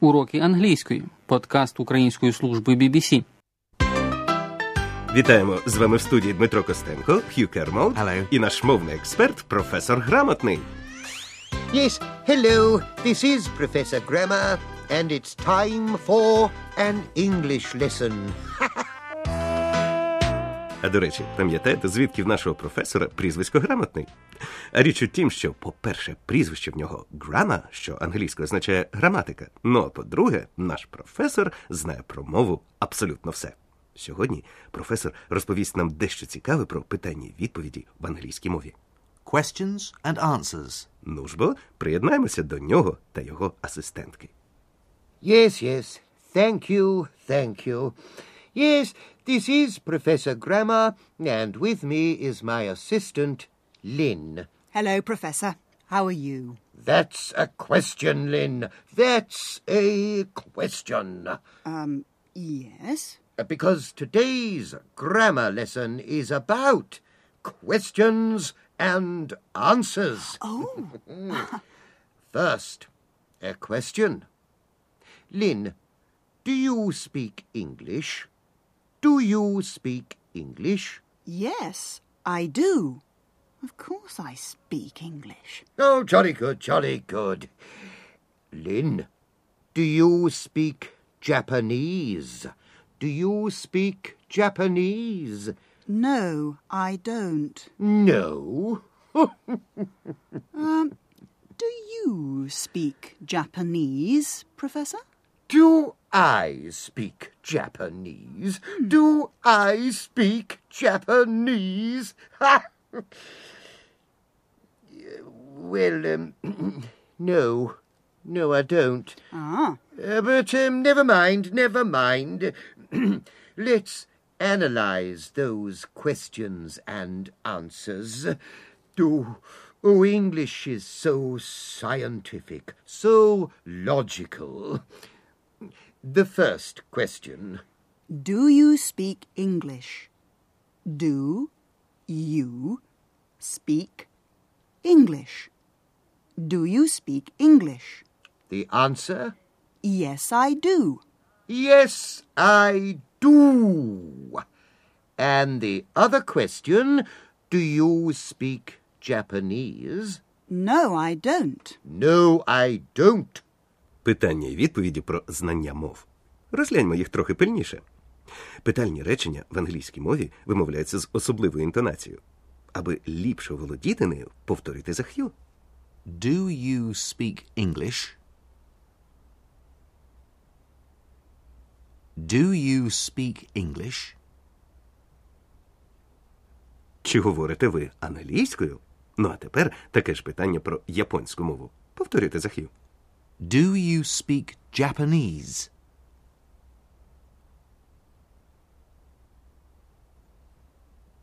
Уроки англійської. Подкаст української служби BBC. Вітаємо з вами в студії Дмитро Костенко, Хью Кермол Hello. і наш мовний експерт, професор Грамотний. Yes, hello, this is Professor Grammar, and it's time for an English lesson. А до речі, пам'ятаєте, звідки в нашого професора прізвисько грамотний? А річ у тім, що, по-перше, прізвище в нього грама, що англійською означає граматика. Ну а по-друге, наш професор знає про мову абсолютно все. Сьогодні професор розповість нам дещо цікаве про питання і відповіді в англійській мові. Questions and answers. Ну ж бо, приєднаємося до нього та його асистентки. Yes, yes, thank you, thank you. Yes, this is Professor Grammar, and with me is my assistant, Lynn. Hello, Professor. How are you? That's a question, Lynn. That's a question. Um, yes. Because today's grammar lesson is about questions and answers. Oh, First, a question. Lynn, do you speak English? Do you speak English? yes, I do. Of course I speak English. Oh, jolly good, jolly good. Lynn, do you speak Japanese? Do you speak Japanese? No, I don't. No. um, Do you speak Japanese, Professor? Do I speak Japanese? Do I speak Japanese? Ha! well, um, no. No, I don't. Ah, Uh, but um, never mind, never mind. Let's analyze those questions and answers. Oh, oh, English is so scientific, so logical. The first question. do you speak English? Do you speak English? Do you speak English? The answer? Yes, I do. Yes, I do. And the other question, do you speak Japanese? No, I don't. No, I don't. Питання і відповіді про знання мов. Розгляньмо їх трохи пильніше. Питальні речення в англійській мові вимовляються з особливою інтонацією. Аби ліпше володіти нею, повторюйте за Х'ю. Do you speak English? Do you speak English? Чи говорите ви англійською? Ну а тепер таке ж питання про японську мову. Повторюйте за Х'ю. Do you speak Japanese?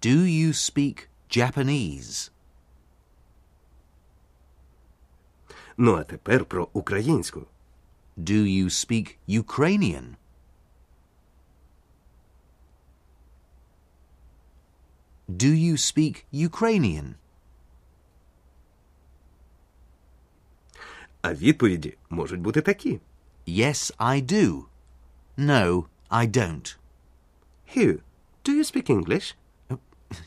Do you speak Japanese? Ну а тепер про українську. Do you speak Ukrainian? Do you speak Ukrainian? А відповіді можуть бути такі. Yes, I do. No, I don't. Hugh, do you speak English?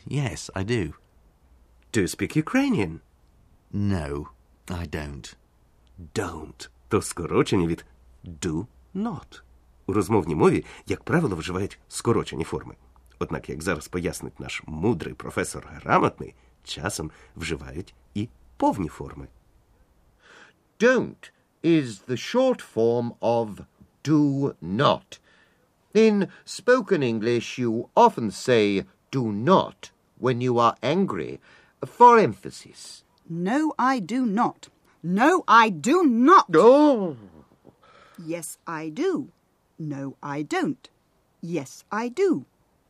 Yes, I do. Do you speak Ukrainian? No, I don't. Don't. То скорочення від do not. У розмовній мові, як правило, вживають скорочені форми. Однак, як зараз пояснить наш мудрий професор грамотний, часом вживають і повні форми. Don't is the short form of do not. In spoken English, you often say do not when you are angry for emphasis. No, I do not. No, I do not. Oh, Yes, I do. No, I don't. Yes, I do.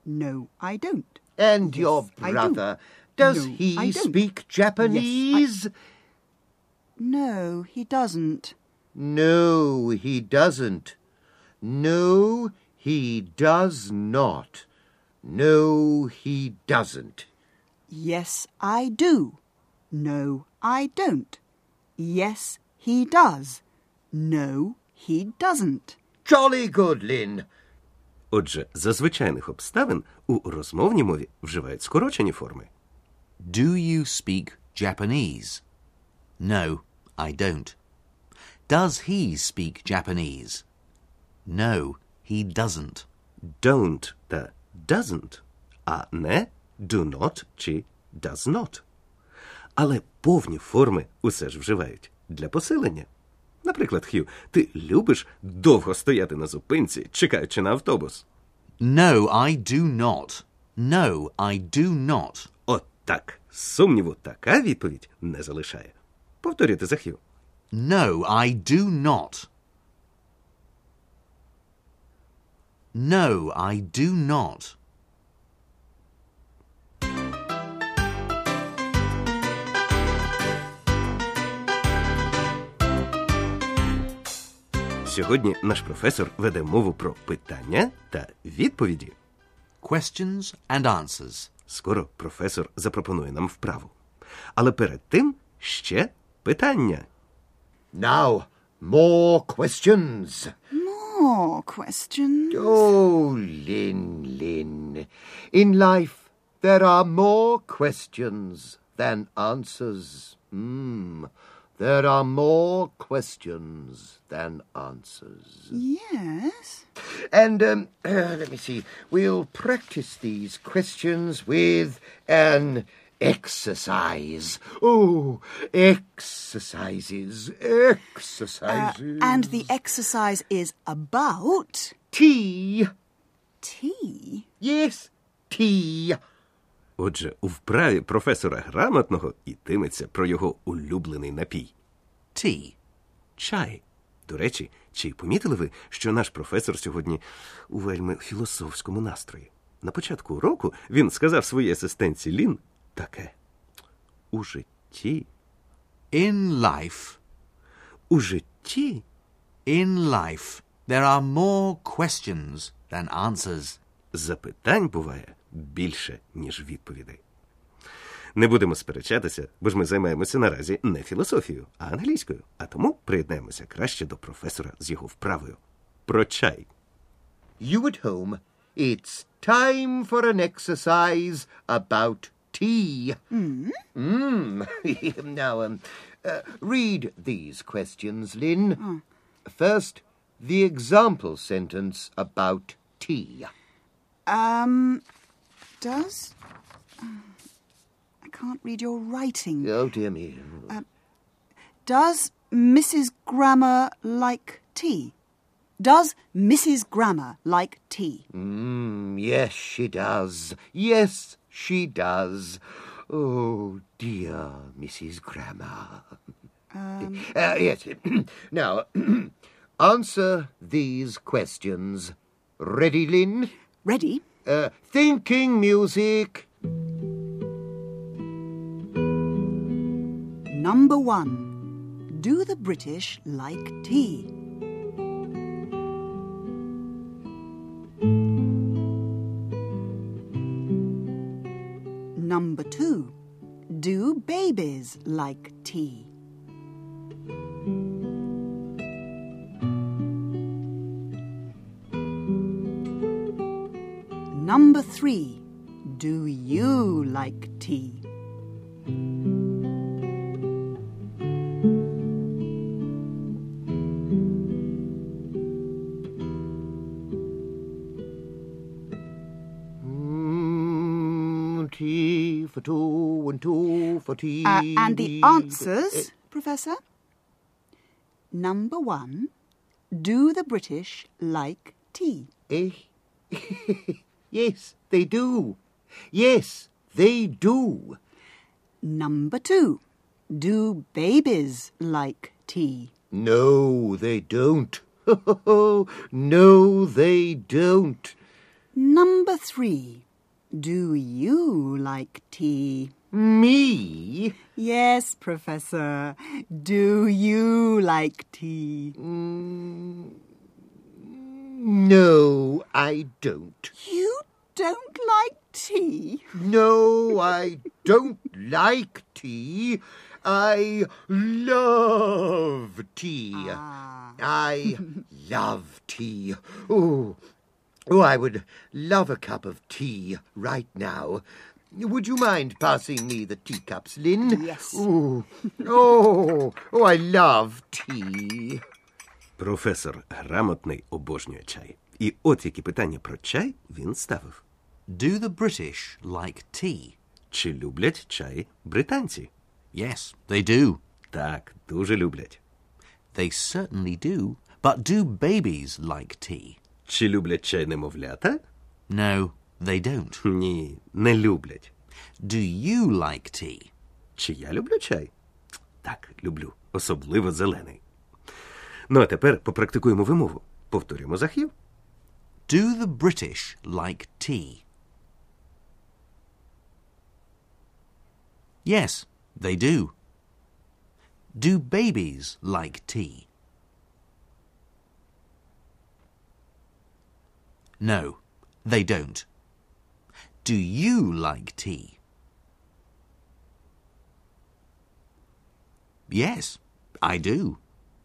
No, I don't. and Yes, your I do. brother, does No, he I speak Japanese? No, he doesn't. No, he doesn't. No, he does not. No, he doesn't. Yes, I do. No, I don't. Yes, he does. No, he doesn't. Jolly good, Lynn. Отже, за звичайних обставин у розмовній мові вживають скорочені форми. Do you speak Japanese? No, I don't. Does he speak Japanese? No, he doesn't. don't та doesn't, а не do not чи does not. Але повні форми усе ж вживають для посилення. Наприклад, Х'ю, ти любиш довго стояти на зупинці, чекаючи на автобус. No, I do not. No, I do not. От так. Сумніву така відповідь не залишає. Повторюйте за Х'ю. No, I do not. No, I do not. Сьогодні наш професор веде мову про питання та відповіді. Questions and answers. Скоро професор запропонує нам вправу. Але перед тим ще Питання. Now, more questions. More questions? Oh, Lynn, Lynn. In life, there are more questions than answers. Hmm. There are more questions than answers. Yes. And um, uh, let me see. We'll practice these questions with an exercise. Oh, exercises, Uh, and the exercise is about tea. tea. Yes, tea. Отже, у вправі професора грамотного йтиметься про його улюблений напій. Tea. Чай. До речі, чи помітили ви, що наш професор сьогодні у вельми філософському настрої? На початку уроку він сказав своїй асистентці Лін таке: у житті, In life, у житті in life, there are more questions than answers. запитань буває більше, ніж відповідей. Не будемо сперечатися, бо ж ми займаємося наразі не філософією, а англійською, а тому приєднаємося краще до професора з його вправою. Про чай. You at home, it's time for an exercise about tea. Mm. Mm. now, um, uh, read these questions, Lynn. First, the example sentence about tea. Um, does. I can't read your writing. Oh, dear me. Does Mrs. Grammar like tea? Does Mrs. Grammar like tea? Mm, yes, she does. Yes, she does. Oh, dear Mrs. Grammar. Uh, yes. now, answer these questions. Ready, Lynn? Ready? Uh, thinking music. Number one. Do the British like tea? Number two. Do babies like tea? Number three. Do you like tea? Mm, tea for two and two for tea. Uh, and the answers, Professor? Number one, do the British like tea? Eh? yes, they do. Yes, they do. Number two, do babies like tea? No, they don't. no, they don't. Number three, do you like tea? Me? Yes, Professor. Do you like tea? Mm, no, I don't. You don't like tea? No, I don't like tea, I love tea. Ah. I love tea. Oh, oh, I would love a cup of tea right now. Would you mind passing me the teacups, Lynn? Yes. Oh, oh, oh, I love tea. Професор грамотний обожнює чай. І от які питання про чай він ставив. Do the British like tea? Чи люблять чай британці? Yes, they do. Так, дуже люблять. They certainly do. But do babies like tea? Чи люблять чай немовлята? No, they don't. Ні, не люблять. Do you like tea? Чи я люблю чай? Так, люблю, особливо зелений. Ну а тепер попрактикуємо вимову. Повторюємо захів. Do the British like tea? Yes, they do. Do babies like tea? No, they don't. Do you like tea? Yes, I do.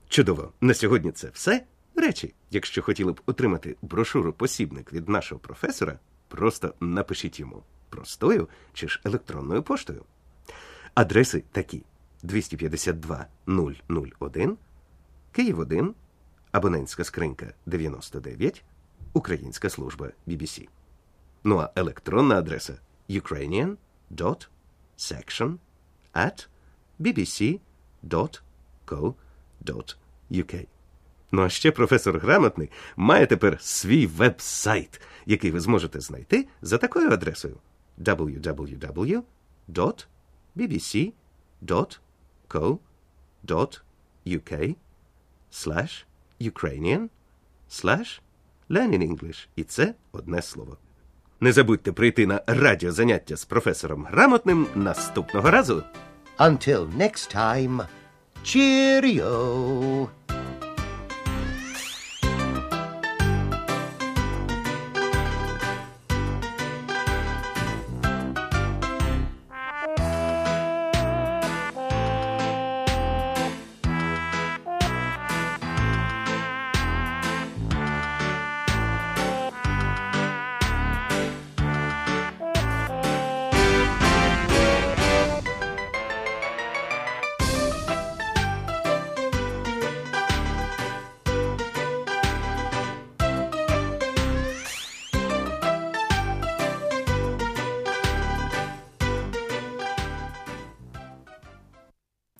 Чудово. На сьогодні це все. Речі, якщо хотіли б отримати брошуру-посібник від нашого професора, просто напишіть йому простою чи ж електронною поштою. Адреси такі: 252 001, Київ 1, абонентська скринька 99, Українська служба BBC. Ну а електронна адреса ukrainian.section at bbc.co.uk. Ну а ще професор грамотний має тепер свій веб-сайт, який ви зможете знайти за такою адресою www.bbc.co.uk slash Ukrainian slash Learning English. І це одне слово. Не забудьте прийти на радіозаняття з професором грамотним наступного разу. Until next time, cheerio.